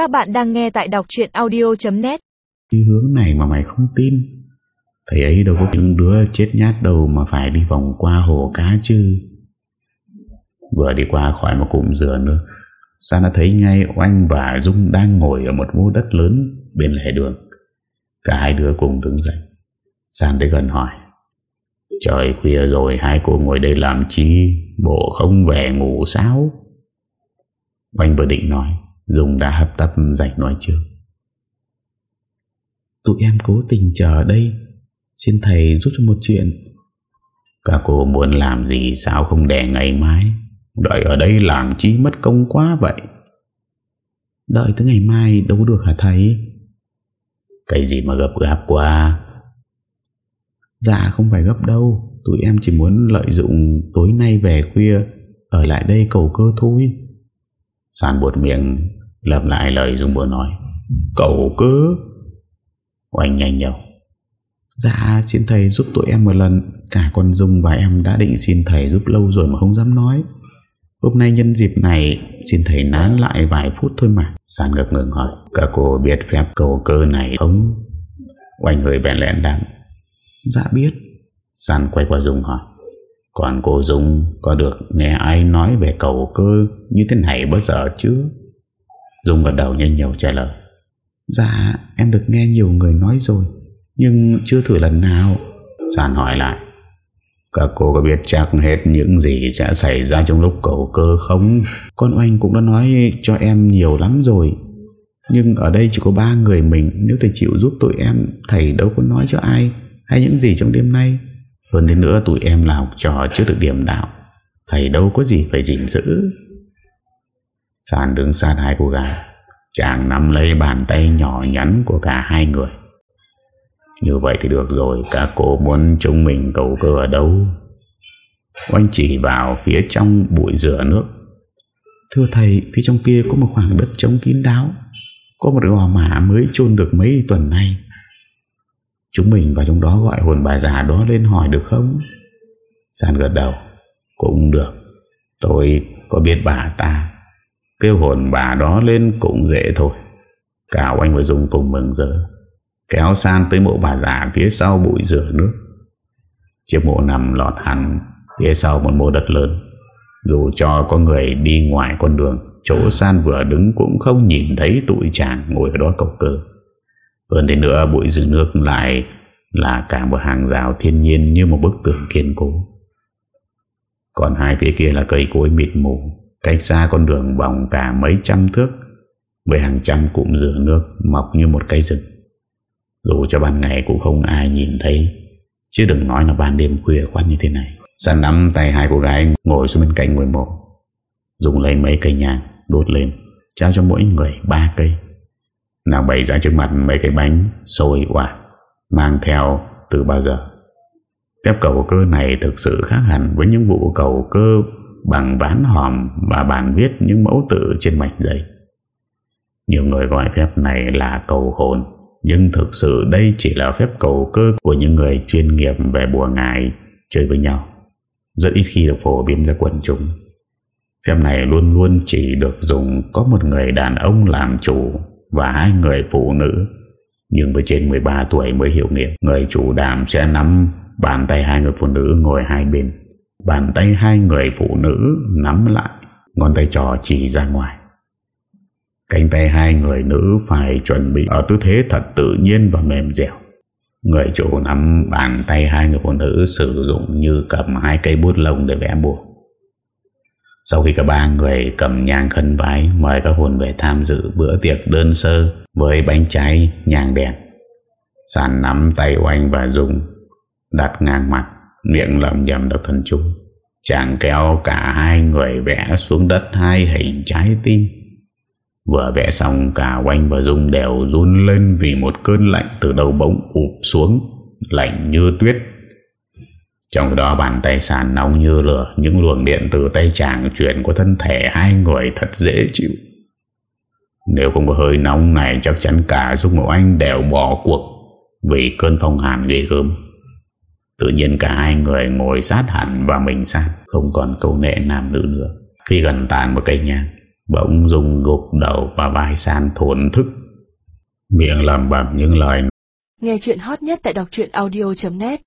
Các bạn đang nghe tại đọc chuyện audio.net Cái hướng này mà mày không tin Thầy ấy đâu có những đứa chết nhát đầu Mà phải đi vòng qua hồ cá chứ Vừa đi qua khỏi một cụm dừa nữa, San đã thấy ngay Oanh và Dung đang ngồi ở một vô đất lớn bên lề đường. Cả hai đứa cùng đứng dậy. San tới gần hỏi. Trời khuya rồi hai cô ngồi đây làm chi? Bộ không về ngủ sao? Oanh vừa định nói. Dung đã hấp tấp dành nói trước. Tụi em cố tình chờ ở đây. Xin thầy giúp cho một chuyện. Các cô muốn làm gì sao không để ngày mai? Đợi ở đây làm chi mất công quá vậy Đợi tới ngày mai đâu được hả thầy Cái gì mà gấp gáp quá Dạ không phải gấp đâu Tụi em chỉ muốn lợi dụng tối nay về khuya, Ở lại đây cầu cơ thôi Sàn buột miệng Lặp lại lời Dung vừa nói. Cầu cơ Oanh nhanh nhậu Dạ xin thầy giúp tụi em một lần. Cả con Dung và em đã định xin thầy giúp lâu rồi mà không dám nói. Hôm nay nhân dịp này Xin thầy nán lại vài phút thôi mà. San ngập ngừng hỏi. Các cô biết phép cầu cơ này không? Oanh hơi bèn lẹn đắng Dạ biết. San quay qua Dung hỏi còn cô Dung có được nghe ai nói về cầu cơ Như thế này bao giờ chứ? Dung gật đầu nhanh nhiều trả lời. Dạ em được nghe nhiều người nói rồi, Nhưng chưa thử lần nào. Sàn hỏi lại. Các cô có biết chắc hết những gì sẽ xảy ra trong lúc cầu cơ không? Con oanh cũng đã nói cho em nhiều lắm rồi. Nhưng ở đây chỉ có ba người mình, Nếu thầy chịu giúp tụi em, Thầy đâu có nói cho ai Hay những gì trong đêm nay. Hơn đến nữa tụi em là học trò chưa được điểm đạo. Thầy đâu có gì phải gìn giữ. Sàn đứng sát hai cô gái. Chàng nắm lấy bàn tay nhỏ nhắn của cả hai người. Như vậy thì được rồi, Các cô muốn chúng mình cầu cơ ở đâu? Oanh chỉ vào phía trong bụi rửa nước. Thưa thầy, Phía trong kia có một khoảng đất trống kín đáo. Có một gò mả mới chôn được mấy tuần nay. Chúng mình vào trong đó gọi hồn bà già đó lên hỏi được không? San gật đầu. Cũng được. Tôi có biết bà ta. Kêu hồn bà đó lên cũng dễ thôi. Cả anh và Dung cùng mừng rỡ. Kéo san tới mộ bà già phía sau bụi rửa nước. Chiếc mộ nằm lọt hẳn Phía sau một mộ đất lớn. Dù cho có người đi ngoài con đường, Chỗ san vừa đứng cũng không nhìn thấy tụi chàng ngồi ở đó cầu cơ hơn thế nữa, bụi rừng nước lại Là cả một hàng rào thiên nhiên như một bức tường kiên cố. Còn hai phía kia là cây cối mịt mù, Cách xa con đường vòng cả mấy trăm thước, Với hàng trăm cụm rửa nước mọc như một cây rừng. Dù cho ban ngày cũng không ai nhìn thấy, Chứ đừng nói là ban đêm khuya khoát như thế này. Săn nắm tay hai cô gái Ngồi xuống bên cạnh ngôi mộ Dùng lấy mấy cây nhang đốt lên, Trao cho mỗi người ba cây nàng bày ra trước mặt mấy cái bánh Xôi quả Mang theo từ bao giờ Phép cầu cơ này thực sự khác hẳn Với những vụ cầu cơ Bằng ván hòm và bàn viết Những mẫu tự trên mạch giấy Nhiều người gọi phép này là cầu hồn, nhưng thực sự đây chỉ là phép cầu cơ của những người chuyên nghiệp về bùa ngải, chơi với nhau. Rất ít khi được phổ biến ra quần chúng. Phép này luôn luôn chỉ được dùng có một người đàn ông làm chủ và hai người phụ nữ. Nhưng với trên 13 tuổi mới hiểu nghiệm, người chủ đàm sẽ nắm bàn tay hai người phụ nữ ngồi hai bên. Bàn tay hai người phụ nữ nắm lại, ngón tay trò chỉ ra ngoài. Cánh tay hai người nữ phải chuẩn bị ở tư thế thật tự nhiên và mềm dẻo. Người chủ nắm bàn tay hai người phụ nữ sử dụng như cầm hai cây bút lông để vẽ bùa. Sau khi cả ba người cầm nhang khấn vái mời các hồn về tham dự bữa tiệc đơn sơ với bánh trái nhang đèn. Sàn nắm tay oanh và dùng đặt ngang mặt, miệng lầm nhầm đọc thần chung. Chàng kéo cả hai người vẽ xuống đất hai hình trái tim. Vừa vẽ xong cả Oanh và Dung đều run lên vì một cơn lạnh từ đầu bỗng ụp xuống, lạnh như tuyết. Trong đó bàn tay sàn nóng như lửa, những luồng điện từ tay chàng chuyển qua thân thể hai người thật dễ chịu. Nếu không có hơi nóng này chắc chắn cả Dung và Anh đều bỏ cuộc vì cơn phong hàn ghê gớm. Tự nhiên cả hai người ngồi sát hẳn và mình sát, không còn câu nệ nam nữ nữa. Khi gần tàn một cây nhang, Bỗng dùng gục đầu và vai sàn thổn thức Miệng làm bầm những lời Nghe chuyện hot nhất tại đọc audio.net